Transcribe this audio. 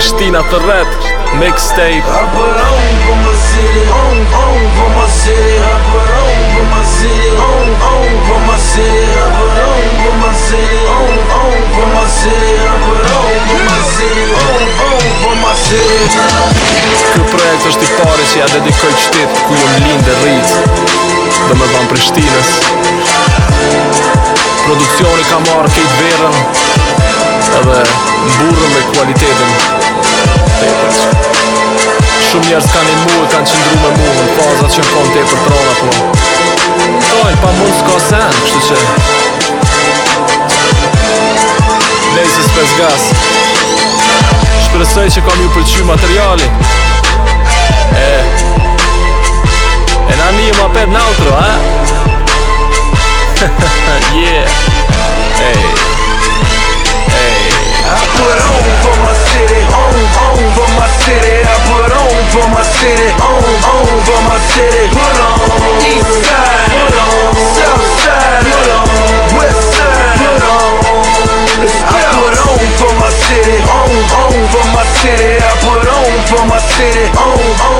Prishtina të rrët Mixtape Rapper on my city On, on for my city Rapper on for my city On, on for my city Rapper on for my city On, on for my city on On, on for my city Kë projekt është i pare që ja dedikoj qëtit Ku jëm linë dhe rritë Dhe me ban Prishtinës Produksioni ka marrë kejtë verën njerës kanë i muë, kanë që qëndru me muë Në faza që në konë të e për trona po Tojnë pa mund s'ka sen, kështu që Lejsi s'pes gas Shpresoj që kam ju pëlqy materiali E, city. I put on for my city. On, oh, on. Oh,